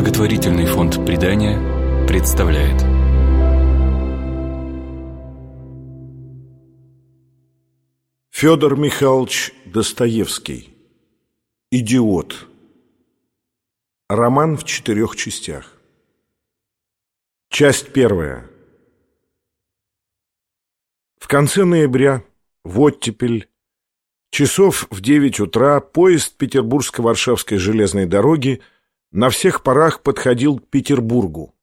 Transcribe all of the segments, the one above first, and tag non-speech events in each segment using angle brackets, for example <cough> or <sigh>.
Благотворительный фонд «Предания» представляет. Федор Михайлович Достоевский. «Идиот» Роман в четырех частях. Часть первая. В конце ноября, в оттепель, часов в девять утра поезд Петербургско-Варшавской железной дороги на всех парах подходил к Петербургу.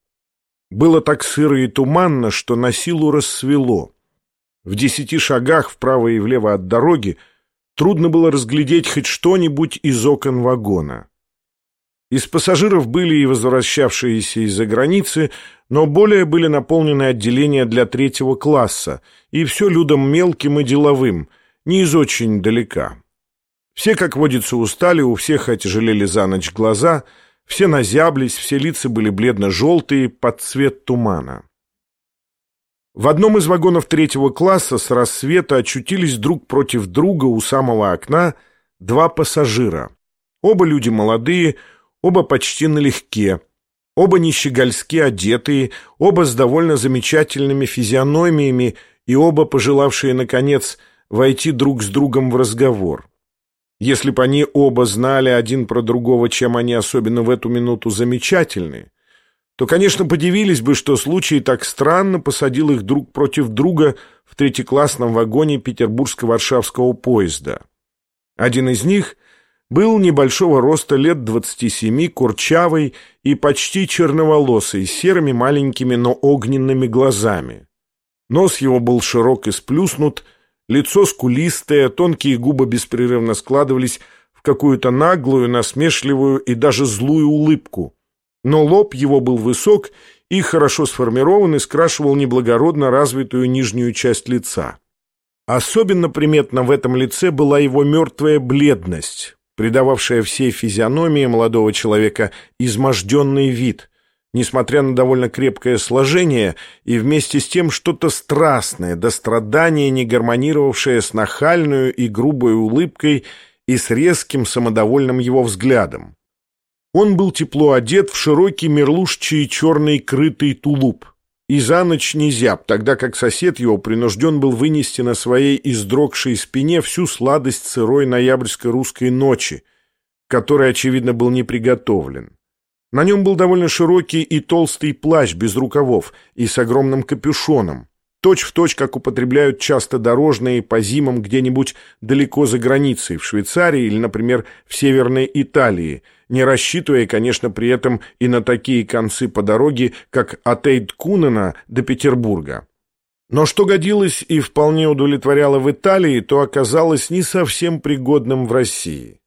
Было так сыро и туманно, что на силу рассвело. В десяти шагах вправо и влево от дороги трудно было разглядеть хоть что-нибудь из окон вагона. Из пассажиров были и возвращавшиеся из-за границы, но более были наполнены отделения для третьего класса, и все людом мелким и деловым, не из очень далека. Все, как водится, устали, у всех отяжелели за ночь глаза — все назяблись, все лица были бледно-желтые, под цвет тумана. В одном из вагонов третьего класса с рассвета очутились друг против друга у самого окна два пассажира. Оба люди молодые, оба почти налегке, оба нищегольски одетые, оба с довольно замечательными физиономиями и оба пожелавшие, наконец, войти друг с другом в разговор. Если бы они оба знали один про другого, чем они особенно в эту минуту замечательны, то, конечно, подивились бы, что случай так странно посадил их друг против друга в третьеклассном вагоне петербургско-варшавского поезда. Один из них был небольшого роста лет 27, курчавый и почти черноволосый, с серыми маленькими, но огненными глазами. Нос его был широк и сплюснут, Лицо скулистое, тонкие губы беспрерывно складывались в какую-то наглую, насмешливую и даже злую улыбку. Но лоб его был высок и хорошо сформирован и скрашивал неблагородно развитую нижнюю часть лица. Особенно приметна в этом лице была его мертвая бледность, придававшая всей физиономии молодого человека изможденный вид – несмотря на довольно крепкое сложение и вместе с тем что-то страстное, до страдания не гармонировавшее с нахальную и грубой улыбкой и с резким самодовольным его взглядом. Он был тепло одет в широкий мерлушчий черный крытый тулуп и за ночь не зяб, тогда как сосед его принужден был вынести на своей издрогшей спине всю сладость сырой ноябрьской русской ночи, которой, очевидно, был не приготовлен. На нем был довольно широкий и толстый плащ без рукавов и с огромным капюшоном, точь в точь, как употребляют часто дорожные по зимам где-нибудь далеко за границей, в Швейцарии или, например, в Северной Италии, не рассчитывая, конечно, при этом и на такие концы по дороге, как от Эйд-Кунена до Петербурга. Но что годилось и вполне удовлетворяло в Италии, то оказалось не совсем пригодным в России.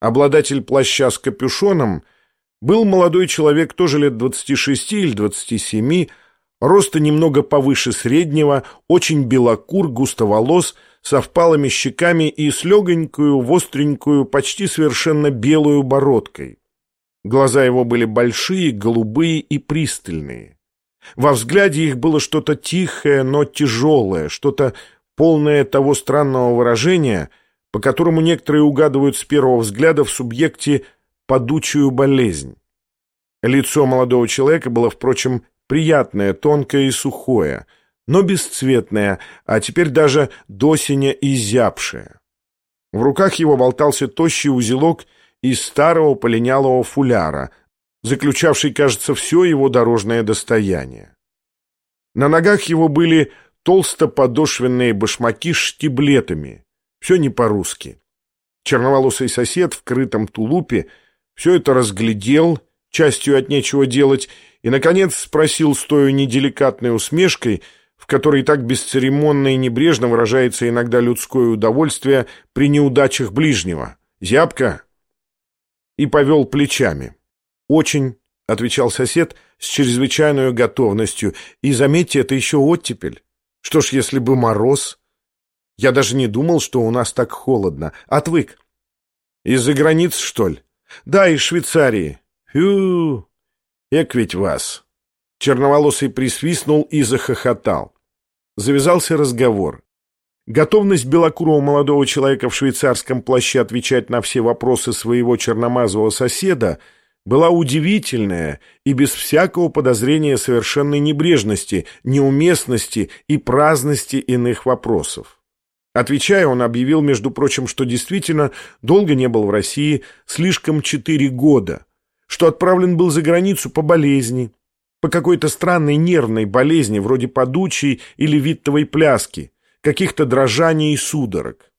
Обладатель плаща с капюшоном – был молодой человек, тоже лет 26 или 27, роста немного повыше среднего, очень белокур, густоволос, со впалыми щеками и с легонькую, востренькую, почти совершенно белую бородкой. Глаза его были большие, голубые и пристальные. Во взгляде их было что-то тихое, но тяжелое, что-то полное того странного выражения, по которому некоторые угадывают с первого взгляда в субъекте падучую болезнь. Лицо молодого человека было, впрочем, приятное, тонкое и сухое, но бесцветное, а теперь даже досеня изябшее. В руках его болтался тощий узелок из старого полинялого фуляра, заключавший, кажется, все его дорожное достояние. На ногах его были толстоподошвенные башмаки с штиблетами, все не по-русски. Черноволосый сосед в крытом тулупе — все это разглядел, частью от нечего делать, и, наконец, спросил с той неделикатной усмешкой, в которой так бесцеремонно и небрежно выражается иногда людское удовольствие при неудачах ближнего. «Зябко?» И повел плечами. «Очень», — отвечал сосед с чрезвычайной готовностью, «и, заметьте, это еще оттепель. Что ж, если бы мороз?» «Я даже не думал, что у нас так холодно. Отвык». «Из-за границ, что ли?» Да, из Швейцарии. Фью, эк ведь вас. Черноволосый присвистнул и захохотал. Завязался разговор. Готовность белокурого молодого человека в швейцарском плаще отвечать на все вопросы своего черномазого соседа была удивительная и без всякого подозрения совершенной небрежности, неуместности и праздности иных вопросов. Отвечая, он объявил, между прочим, что действительно долго не был в России, слишком четыре года, что отправлен был за границу по болезни, по какой-то странной нервной болезни, вроде подучей или виттовой пляски, каких-то дрожаний и судорог.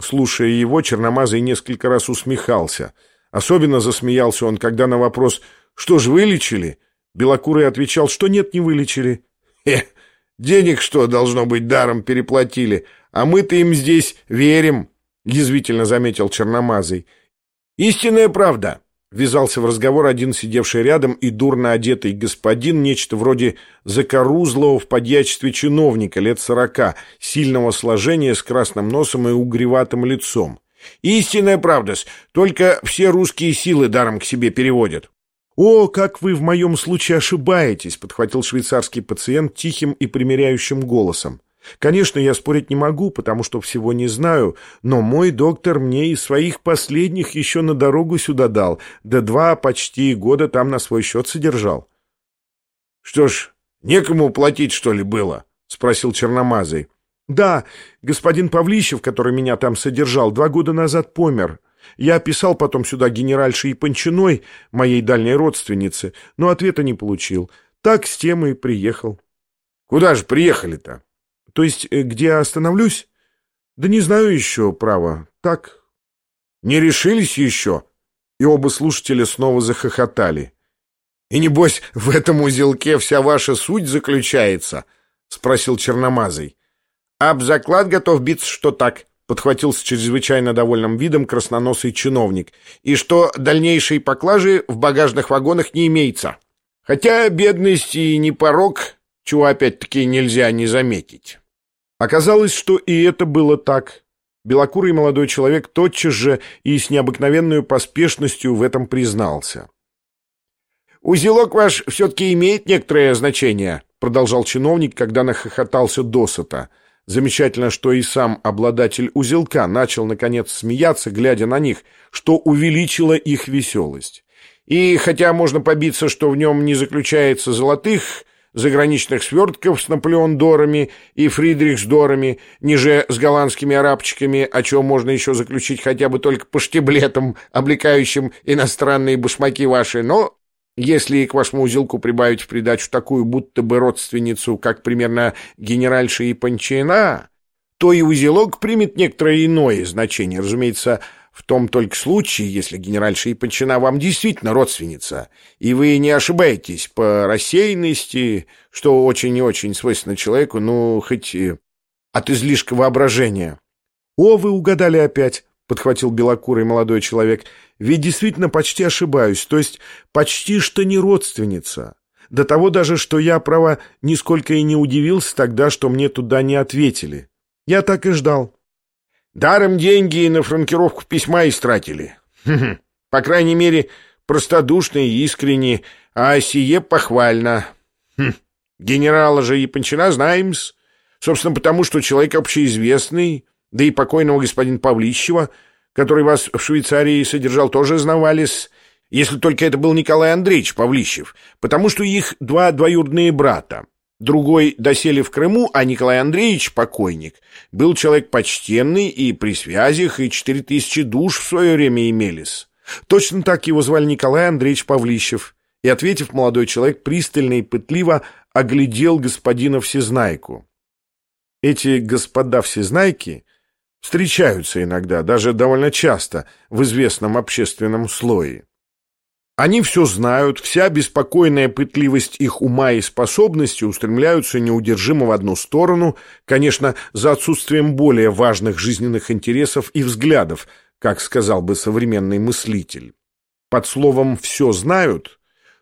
Слушая его, Черномазый несколько раз усмехался. Особенно засмеялся он, когда на вопрос «Что ж, вылечили?» Белокурый отвечал, что нет, не вылечили. «Хе, денег что, должно быть, даром переплатили, а мы-то им здесь верим», — язвительно заметил Черномазый. «Истинная правда. Ввязался в разговор один сидевший рядом и дурно одетый господин, нечто вроде закорузлого в подьячестве чиновника лет сорока, сильного сложения, с красным носом и угреватым лицом. «Истинная правда только все русские силы даром к себе переводят». «О, как вы в моем случае ошибаетесь!» — подхватил швейцарский пациент тихим и примиряющим голосом. Конечно, я спорить не могу, потому что всего не знаю, но мой доктор мне из своих последних еще на дорогу сюда дал, да два почти года там на свой счет содержал. — Что ж, некому платить, что ли, было? — спросил Черномазый. — Да, господин Павлищев, который меня там содержал, два года назад помер. Я писал потом сюда генеральше Ипанчиной, моей дальней родственнице, но ответа не получил. Так с тем и приехал. — Куда же приехали-то? То есть, э, где остановлюсь? Да не знаю еще, право. Так. Не решились еще? И оба слушателя снова захохотали. И небось, в этом узелке вся ваша суть заключается? Спросил Черномазый. Об заклад готов биться, что так, подхватил с чрезвычайно довольным видом красноносый чиновник, и что дальнейшей поклажи в багажных вагонах не имеется. Хотя бедность и не порог, чего опять-таки нельзя не заметить. Оказалось, что и это было так. Белокурый молодой человек тотчас же и с необыкновенной поспешностью в этом признался. «Узелок ваш все-таки имеет некоторое значение», — продолжал чиновник, когда нахохотался досыта. Замечательно, что и сам обладатель узелка начал, наконец, смеяться, глядя на них, что увеличило их веселость. И хотя можно побиться, что в нем не заключается золотых, заграничных свертков с Наполеон-дорами и Фридрихсдорами, ниже с голландскими арабчиками, о чем можно еще заключить хотя бы только по штиблетам, облекающим иностранные башмаки ваши, но если к вашему узелку прибавить в придачу такую будто бы родственницу, как примерно генеральша и Панчина, то и узелок примет некоторое иное значение, разумеется, в том только случае, если генеральша Ипанчина вам действительно родственница, и вы не ошибаетесь по рассеянности, что очень и очень свойственно человеку, ну, хоть от излишка воображения. — О, вы угадали опять, — подхватил белокурый молодой человек, — ведь действительно почти ошибаюсь, то есть почти что не родственница. До того даже, что я, право, нисколько и не удивился тогда, что мне туда не ответили. Я так и ждал. Даром деньги на франкировку письма истратили. По крайней мере, простодушно и искренне, а сие похвально. Хм. Генерала же Япончина знаем-с. Собственно, потому что человек общеизвестный, да и покойного господина Павлищева, который вас в Швейцарии содержал, тоже знавались, если только это был Николай Андреевич Павлищев, потому что их два двоюродные брата. Другой доселе в Крыму, а Николай Андреевич, покойник, был человек почтенный и при связях, и четыре тысячи душ в свое время имелись. Точно так его звали Николай Андреевич Павлищев. И, ответив, молодой человек пристально и пытливо оглядел господина Всезнайку. Эти господа Всезнайки встречаются иногда, даже довольно часто, в известном общественном слое. Они все знают, вся беспокойная пытливость их ума и способности устремляются неудержимо в одну сторону, конечно, за отсутствием более важных жизненных интересов и взглядов, как сказал бы современный мыслитель. Под словом «все знают»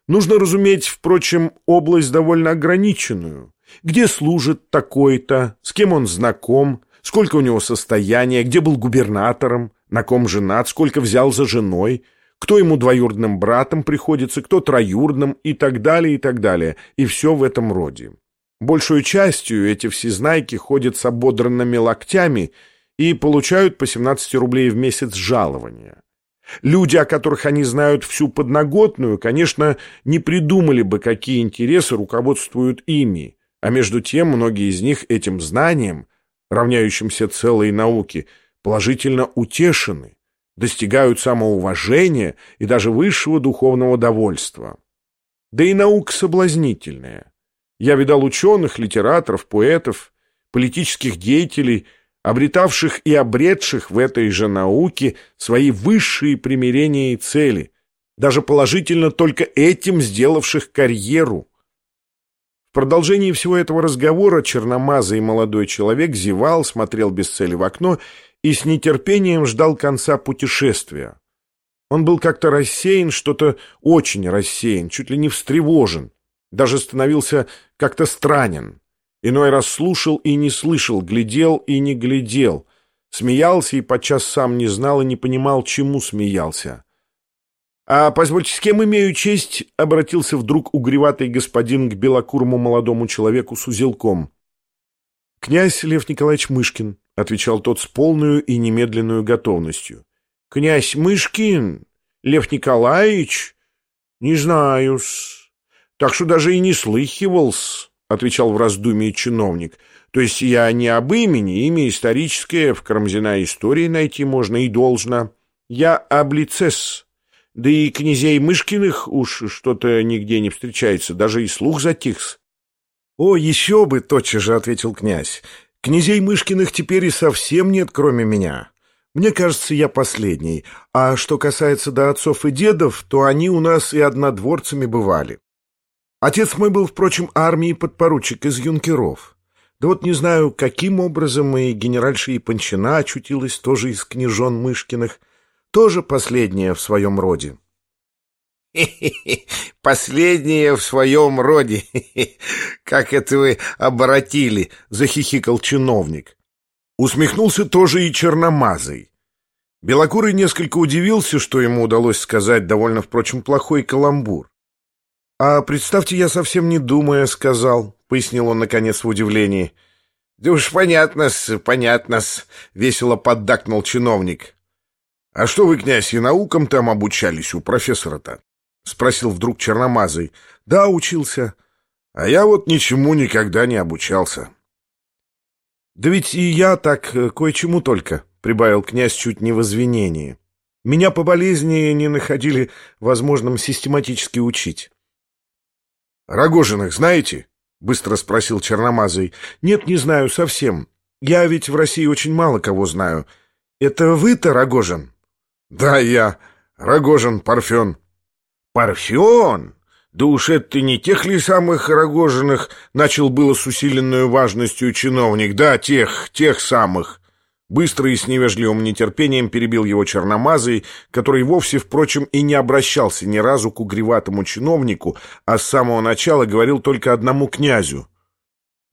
нужно разуметь, впрочем, область довольно ограниченную. Где служит такой-то, с кем он знаком, сколько у него состояния, где был губернатором, на ком женат, сколько взял за женой – кто ему двоюродным братом приходится, кто троюродным и так далее, и так далее, и все в этом роде. Большую частью эти всезнайки ходят с ободранными локтями и получают по 17 рублей в месяц жалования. Люди, о которых они знают всю подноготную, конечно, не придумали бы, какие интересы руководствуют ими, а между тем многие из них этим знанием, равняющимся целой науке, положительно утешены, достигают самоуважения и даже высшего духовного довольства. Да и наука соблазнительная. Я видал ученых, литераторов, поэтов, политических деятелей, обретавших и обретших в этой же науке свои высшие примирения и цели, даже положительно только этим сделавших карьеру. Продолжении всего этого разговора черномазый молодой человек зевал, смотрел без цели в окно и с нетерпением ждал конца путешествия. Он был как-то рассеян, что-то очень рассеян, чуть ли не встревожен, даже становился как-то странен. Иной раз слушал и не слышал, глядел и не глядел, смеялся и подчас сам не знал и не понимал, чему смеялся. «А позвольте, с кем имею честь?» — обратился вдруг угреватый господин к белокурому молодому человеку с узелком. «Князь Лев Николаевич Мышкин», — отвечал тот с полную и немедленную готовностью. «Князь Мышкин? Лев Николаевич? Не знаю-с. Так что даже и не слыхивал-с», — отвечал в раздумии чиновник. «То есть я не об имени, имя историческое, в Карамзина истории найти можно и должно. Я об лицес». Да и князей Мышкиных уж что-то нигде не встречается, даже и слух затихс. — О, еще бы, — тотчас же ответил князь. — Князей Мышкиных теперь и совсем нет, кроме меня. Мне кажется, я последний. А что касается до отцов и дедов, то они у нас и однодворцами бывали. Отец мой был, впрочем, армии подпоручик из юнкеров. Да вот не знаю, каким образом и генеральша Япончина очутилась тоже из княжон Мышкиных тоже последняя в своем роде. <laughs> Последняя в своем роде. <laughs> Как это вы оборотили, захихикал чиновник. Усмехнулся тоже и черномазый. Белокурый несколько удивился, что ему удалось сказать довольно, впрочем, плохой каламбур. «А представьте, я совсем не думая сказал», — пояснил он, наконец, в удивлении. «Да уж понятно-с, понятно-с», — весело поддакнул чиновник. «А что вы, князь, и наукам там обучались у профессора-то?» — спросил вдруг Черномазый. «Да, учился. А я вот ничему никогда не обучался». «Да ведь и я так э, кое-чему только», — прибавил князь чуть не в извинении. «Меня по болезни не находили возможным систематически учить». «Рогожиных знаете?» — быстро спросил Черномазый. «Нет, не знаю совсем. Я ведь в России очень мало кого знаю. Это вы-то, Рогожин?» Да, я. Рогожин Парфен. Парфен? Да уж это ты не тех ли самых Рогожиных начал было с усиленной важностью чиновник. Да, тех, тех самых. Быстро и с невежливым нетерпением перебил его черномазый, который вовсе, впрочем, и не обращался ни разу к угреватому чиновнику, а с самого начала говорил только одному князю.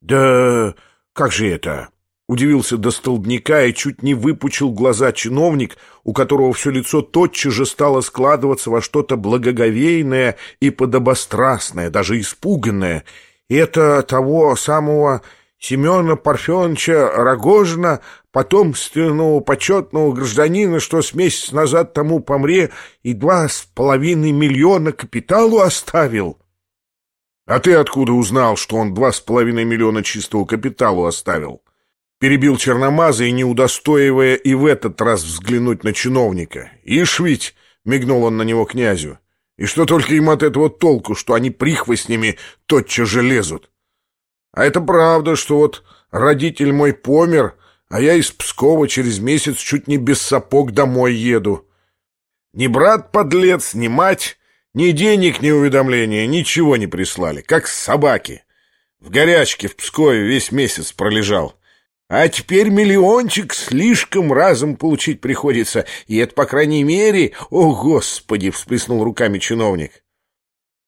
«Да как же это? Удивился до столбняка и чуть не выпучил глаза чиновник, у которого все лицо тотчас же стало складываться во что-то благоговейное и подобострастное, даже испуганное. Это того самого Семена Парфеновича Рогожина, потомственного почетного гражданина, что с месяц назад тому помре и два с половиной миллиона капиталу оставил. — А ты откуда узнал, что он два с половиной миллиона чистого капиталу оставил? Перебил Черномаза и не удостоивая и в этот раз взглянуть на чиновника. «Ишь ведь!» — мигнул он на него князю. «И что только им от этого толку, что они прихвостнями тотчас же лезут? А это правда, что вот родитель мой помер, а я из Пскова через месяц чуть не без сапог домой еду. Ни брат-подлец, ни мать, ни денег, ни уведомления, ничего не прислали, как собаки. В горячке в Пскове весь месяц пролежал». А теперь миллиончик слишком разом получить приходится, и это, по крайней мере... О, Господи!» — всплеснул руками чиновник.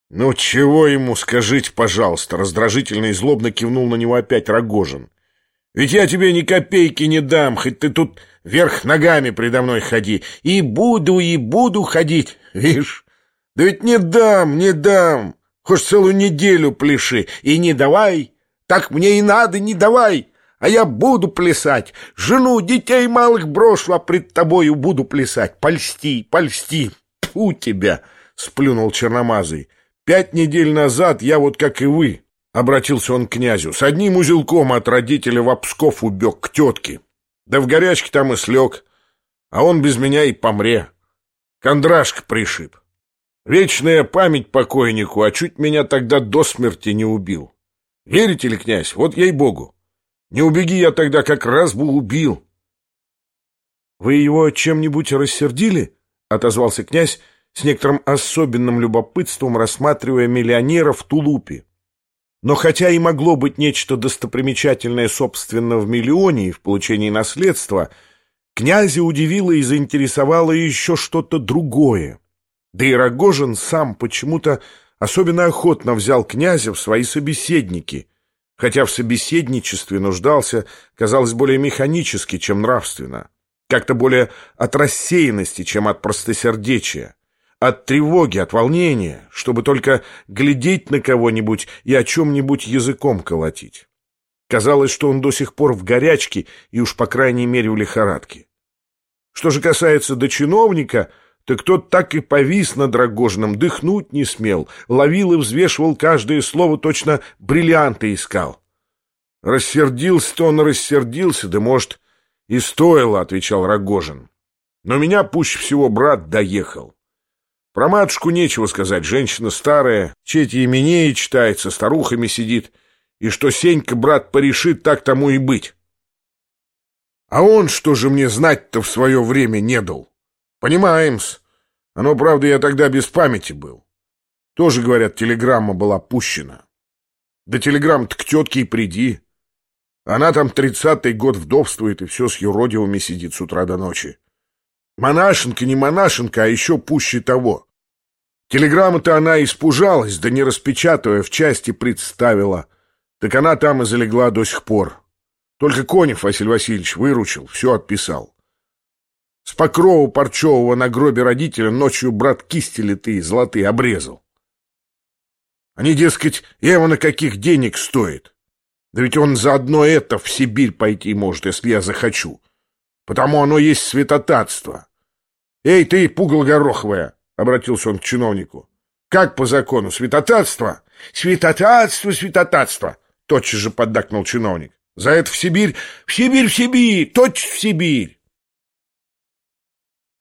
«Ну, чего ему, скажите, пожалуйста!» — раздражительно и злобно кивнул на него опять Рогожин. «Ведь я тебе ни копейки не дам, хоть ты тут вверх ногами предо мной ходи. И буду, и буду ходить, видишь? Да ведь не дам, не дам! Хоть целую неделю пляши, и не давай! Так мне и надо, не давай!» А я буду плясать, жену, детей малых брошу, а пред тобою буду плясать. Польсти, польсти, у тебя, сплюнул черномазый. Пять недель назад я вот как и вы, обратился он к князю, с одним узелком от родителя в Псков убег к тетке. Да в горячке там и слег, а он без меня и помре. Кондрашка пришиб. Вечная память покойнику, а чуть меня тогда до смерти не убил. Верите ли, князь, вот ей-богу. Не убеги я тогда, как раз бы убил. — Вы его чем-нибудь рассердили? — отозвался князь, с некоторым особенным любопытством рассматривая миллионера в тулупе. Но хотя и могло быть нечто достопримечательное, собственно, в миллионе и в получении наследства, князя удивило и заинтересовало еще что-то другое. Да и Рогожин сам почему-то особенно охотно взял князя в свои собеседники, хотя в собеседничестве нуждался, казалось, более механически, чем нравственно, как-то более от рассеянности, чем от простосердечия, от тревоги, от волнения, чтобы только глядеть на кого-нибудь и о чем-нибудь языком колотить. Казалось, что он до сих пор в горячке и уж по крайней мере в лихорадке. Что же касается до чиновника — так тот так и повис над Рогожиным, дыхнуть не смел, ловил и взвешивал каждое слово, точно бриллианты искал. Рассердился-то он рассердился, да, может, и стоило, — отвечал Рогожин. Но меня пуще всего брат доехал. Про матушку нечего сказать, женщина старая, чети именей читается, старухами сидит, и что Сенька, брат, порешит, так тому и быть. А он что же мне знать-то в свое время не дал? Понимаем-с. Оно, правда, я тогда без памяти был. Тоже, говорят, телеграмма была пущена. Да телеграмма-то к тетке и приди. Она там тридцатый год вдовствует и все с юродивыми сидит с утра до ночи. Монашенка не монашенка, а еще пуще того. Телеграмма-то она испужалась, да не распечатывая, в части представила. Так она там и залегла до сих пор. Только Конев Василий Васильевич выручил, все отписал. С покрова парчевого на гробе родителя ночью брат кисти литые, золотые, обрезал. Они, дескать, на каких денег стоит. Да ведь он за одно это в Сибирь пойти может, если я захочу. Потому оно есть святотатство. Эй, ты, пугало гороховая, — обратился он к чиновнику. Как по закону? Святотатство? Святотатство, святотатство, — тотчас же поддакнул чиновник. За это в Сибирь, в Сибирь, в Сибирь, точно в Сибирь.